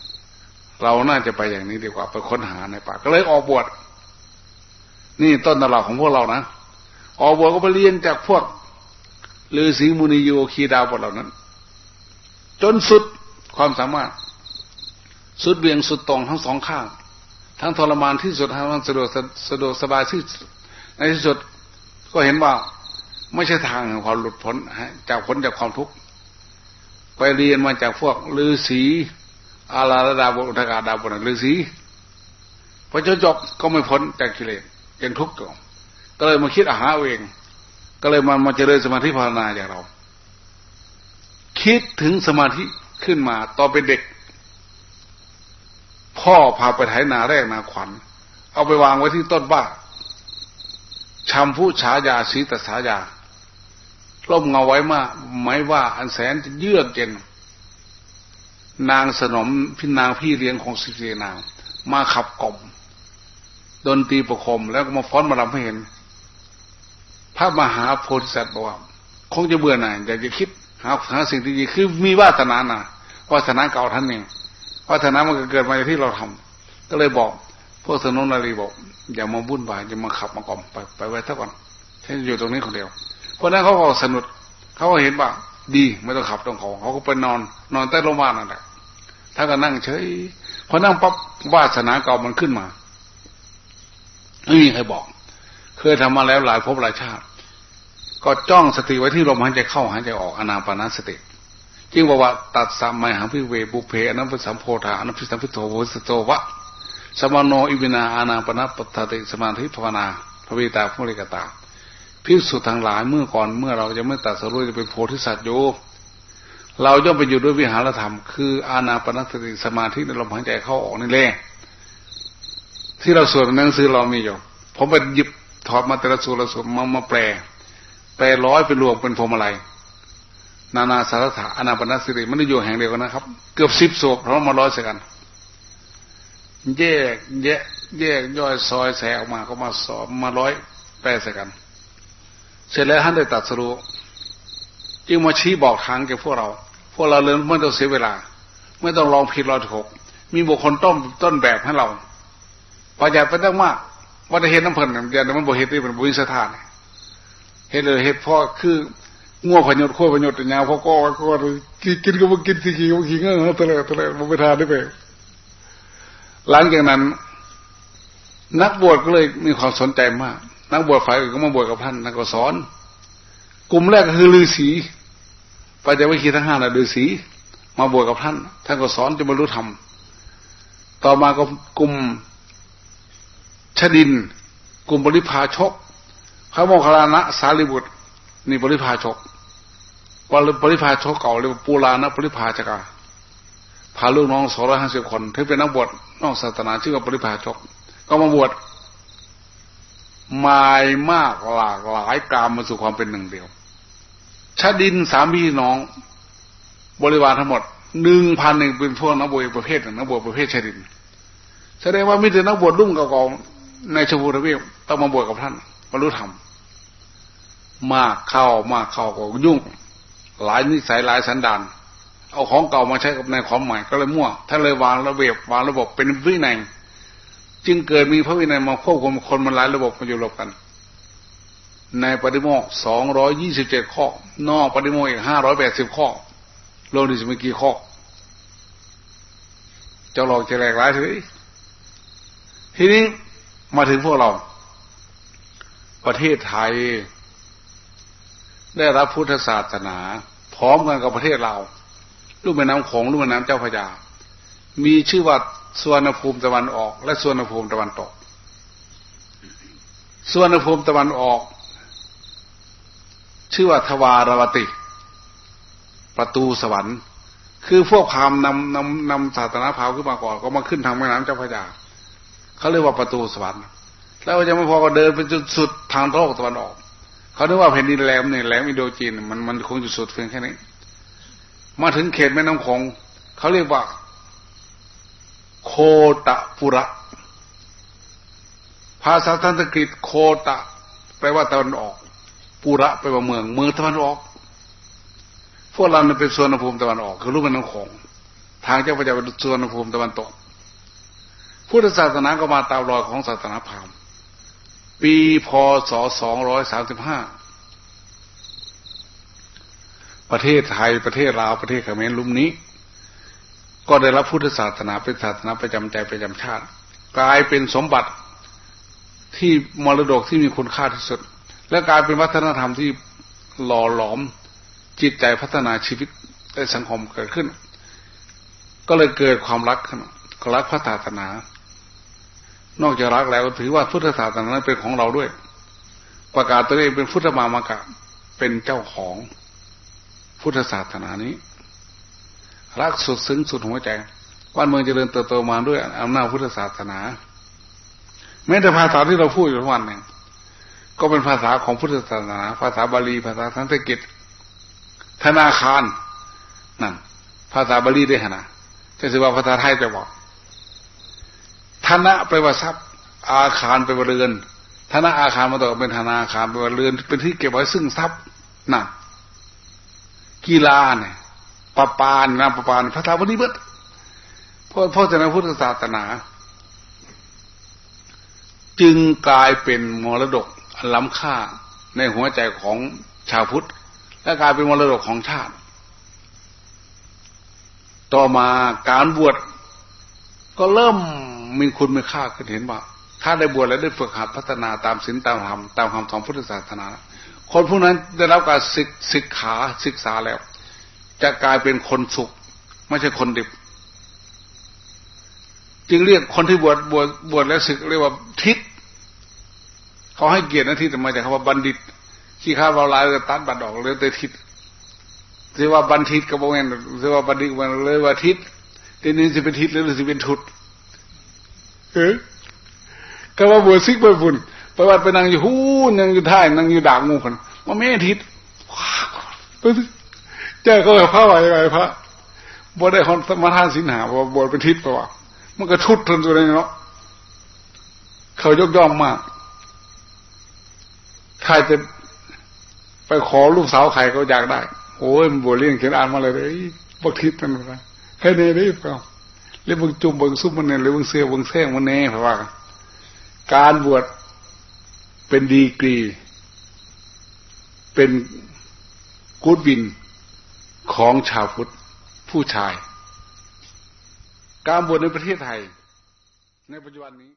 เราน่าจะไปอย่างนี้ดีกว่าไปค้นหาในป่าก็เลยออกบวชนี่ต้นตลาดของพวกเรานะออกบวชก็ไปเรียนจากพวก ฤาษีมุนีโยคีดาวบทเหล่านั้น จนสุดความสามารถ สุดเบี่ยงสุดตรงทั้งสองข้าง ทั้งทรมานที่สุดทั้งสะดวกสะดวกสบายที่ในที่สุดก็เห็นว่าไม่ใช่ทางของความหลุดพ้นจากพ้นจากความทุกข์ไปเรียนมาจากพวกฤาษีอาลาดาบุตรกาดาบุญฤาษีพอจนจบก็ไม่พ้นจากกิเลสยังทุกข์ก็เลยมาคิดอาหาเอง ก็เลยมามาเจริญสมาธิภาวนาอย่างเรา คิดถึงสมาธิขึ้นมาตอนเป็นเด็ก พ่อพาไปไถนาแรกนาขวัญ เอาไปวางไว้ที่ต้นบ้าชัมพูฉายาสีตสายาล่มเงาไว้มาไม่ว่าอันแสนจะเยือกเย็นนางสนมพี่นางพี่เลี้ยงของสิเรนาง มาขับกล่อมดนตรีประคมแล้วก็มาฟ้อนมาลำให้เห็น พระมหาโพธิสัตว์บอกว่าคงจะเบื่อหน่ายอยากจะคิดหาหาสิ่งที่ดีคือมีวาสนาหนาวาสนาเก่าท่านเองวาสนามันก็เกิดมาจากที่เราทำก็เลยบอก พวกสนมนารีบอก อย่ามาบุ่นวายอย่ามาขับมากล่อมไปไปไว้ท่าก่อนฉันอยู่ตรงนี้คนเดียวเพราะนั้นเขาก็สนุกเขาก็เห็นว่าดีไม่ต้องขับต้องของเขาก็ไปนอน นอนใต้ร่มบ้านนั่นแหละถ้าก็นั่งเฉยพอนั่งปั๊บวาสนาเก่ามันขึ้นมาไม่มีใครบอก เคยทำมาแล้วหลายภพหลายชาติ ก็จ้องสติไว้ที่ลมหายใจเข้าหายใจออกอนาปานาสติจึงบอกว่าตัดสามไมหังพิเวบุเพอนัมพิสัมโพธาอนัมพิสัมพิโตโวสโตวะสมาโนอิวินาอานาปนาปตติสมาธิภาวนาพระวิตาพุริกตาพิสุทางหลายเมื่อก่อนเมื่อเราจะไม่ตัดสรุปจะเป็นโพธิสัตว์โยเราย่อมไปอยู่ด้วยวิหารธรรม คืออาณาปณสติสมาธิในลมหายใจเข้าออกนี่แหละที่เราสวดหนังสือเรามีอยู่ผมไปหยิบ ถอดมาแต่ละสูตรละสูตรมามาแปล แปลร้อยเป็นรวมเป็นพรมอะไร นานาสารถะอนาปนสติมันอยู่แห่งเดียวกันนะครับ เกือบสิบศพเพราะมาร้อยใส่กัน แยกแยกแยกย่อยซอยแสออกมาก็มาสอบมาร้อยแปลใส่กัน เสร็จแล้วท่านได้ตัดสรุปจึงมาชี้บอกทางแก่พวกเรา พวกเราเลยไม่ต้องเสียเวลา ไม่ต้องลองผิดลองถูกมีบุคคลต้นต้นแบบให้เราประหยัดไปตั้งมาก ว่าจะเห็นน้ำเพลินเดียวมันบ่เห็นที่เป็นบุญสถานเห็นเลยเห็นพ่อคือง่วงพยศขั้วพยศยาวพ่อก็ก็กินกินก็มากินสิกินก็กินเงี้ยตะเลตะเลยมันไปทานได้ไปหลังจากนั้น นักบวชก็เลยมีความสนใจมาก นักบวชฝ่ายอื่นก็มาบวชกับท่านนักก็สอน กลุ่มแรกก็คือฤาษีปัจจัยวิคีทั้งห้าน่ะฤาษีมาบวชกับท่าน ท่านก็สอนจะบรรลุธรรมต่อมาก็กลุ่ม ชดิน กลุ่มบริพาชกพระโมคคัลลานะสารีบุตร นี่บริพาชกปริปริพาชกเก่าเรียกว่าปูรานะปริพาชกาพาลูกน้องสองร้อยห้าสิบคนที่เป็นนักบวชนอกศาสนาชื่อว่าปริพาชก ก็มาบวชมายมากหลากหลายกามมาสู่ความเป็นหนึ่งเดียวชาดินสามพี่น้อง บริวารทั้งหมดหนึ่งพันหนึ่งเป็นพวกนักบวชประเภทนักบวชประเภทชาดิน แสดงว่ามิตรนักบวชรุ่งเก่าๆ ในชมูทวีปต้องมาบวชกับท่านบรรลุธรรมมากเข้ามากเข้าก็ยุ่ง หลายนิสัยหลายสันดาน เอาของเก่ามาใช้กับในของใหม่ก็เลยมั่วท่านเลยวางระเบียบวางระบบเป็นวินัยจึงเกิดมีพระวินัยมาควบคุมคนมันหลายระบบมาอยู่รบกัน ในปฏิโมกสองร้อยยี่สิบเจ็ดข้อ นอกปฏิโมกอีกห้าร้อยแปดสิบข้อรวมดีจะมีกี่ข้อจะหลอกจะแหลกหลายทีทีนี้ มาถึงพวกเรา ประเทศไทย ได้รับพุทธศาสนา พร้อมกันกับประเทศเราลูกแม่น้ำของลูกแม่น้ำเจ้าพระยา มีชื่อว่าสวนภูมิตะวันออก และสวนภูมิตะวันตกสวนภูมิตะวันออก ชื่อว่าทวารวติ ประตูสวรรค์ คือพวกพามนำนำนำศาสนาพาวขึ้นมาก่อน ก็มาขึ้นทางแม่น้ำเจ้าพระยา เขาเรียกว่าประตูสวรรค์ แล้วจะไม่พอก็เดินไปจนสุดทางโลกตะวันออก เขาเรียกว่าแผ่นดินแหลมเนี่ยแหลมอินโดจีนมันมันคงจะสุดเพียงแค่นี้ มาถึงเขตแม่น้ำคงเขาเรียกว่า โคตะปุระ ภาษาสันสกฤตโคตะ แปลว่าตะวันออก ปุระแปลว่าเมือง เมืองตะวันออกพวกเราเนี่ยเป็นส่วนภูมิตะวันออก คือรูปแม่น้ำคงทางเจ้าพระเจ้าเป็นส่วนภูมิตะวันตก พุทธศาสนาก็มาตามรอยของศาสนาพราหมณ์ปีพศสองร้อยสามสิบห้าประเทศไทยประเทศลาวประเทศเขมรลุ่มนี้ ก็ได้รับพุทธศาสนาเป็นศาสนาประจำใจประจำชาติ กลายเป็นสมบัติที่มรดกที่มีคุณค่าที่สุด และกลายเป็นวัฒนธรรมที่หล่อหลอมจิตใจพัฒนาชีวิตในสังคมเกิดขึ้น ก็เลยเกิดความรักขึ้นรักพระศาสนา นอกจากรักแล้วถือว่าพุทธศาสนาเป็นของเราด้วย ประกาศตัวเองเป็นพุทธมามากะเป็นเจ้าของพุทธศาสนานี้ รักสุดซึ้งสุดหัวใจบ้านเมืองจเจริญเติบโตมาด้วยอำนาจพุทธศาสนา แม้แต่ภาษาที่เราพูดอยู่ทุกวันเนี่ยก็เป็นภาษาของพุทธศาสนา ภาษาบาลีภาษาสันสกฤตธนาคารนั่นภาษาบาลีได้ขนาดจะสือว่าภาษาไทยจะบอก ธนะไปว่าทรัพย์อาคารไปว่าเรือนธนาอาคารมาต่อเป็นธนาคารไปว่าเรือนเป็นที่เก็บไว้ซึ่งทรัพย์นั่นกีฬาเนี่ยปปานนะปปานพระธรรมนิบัติเพราะเพราะฉะนั้นพุทธศาสนา จึงกลายเป็นมรดกล้ำค่าในหัวใจของชาวพุทธ และกลายเป็นมรดกของชาติ ต่อมาการบวชก็เริ่ม มีคุณมีค่าขึ้นเห็นว่า ถ้าได้บวชแล้วได้ฝึกหัดพัฒนาตามศีลตามธรรมตามคำสอนพุทธศาสนา คนพวกนั้นได้รับการศึกษาศึกษาแล้ว จะกลายเป็นคนสุข ไม่ใช่คนดิบ จึงเรียกคนที่บวชบวชบวชแล้วศึกเรียกว่าทิศเขาให้เกียรตินะทิศแต่มาจากคำว่าบัณฑิตขี้ข้าวเราลายตัดบัตรออกเลยแต่ทิศเรียกว่าบัณฑิตกับโมเอนเรียกว่าบัณฑิตมันเลยว่าทิศทีนี้จะเป็นทิศหรือจะเป็นทุด เออก็ว่าบวชซิกไปบุญไปวัดไปนั่งอยู่หูนั่งอยู่ท่ายนั่งอยู่ด่างงูคนว่าไม่ทิศเจ้าก็แบบพระไหวไหวพระบวชได้คนสมาทานสินหาว่าบวชเป็นทิพย์ตัวมันก็ทุดทนตัวเองเนาะเขายกย่องมากใครจะไปขอลูกสาวใครก็อยากได้ โอ้ยมันบวชเลี้ยงเขียนอ่านมาเลยเลยบักทิพย์นั่นนะให้เนรีบเขา เรียกบังจุ่มบังซุปมันเนี่ยหรือบังเสือบังแซงมันแน่เพราะว่า การบวชเป็นดีกรี เป็นกูดวินของชาวพุทธผู้ชาย การบวชในประเทศไทย ในปัจจุบันนี้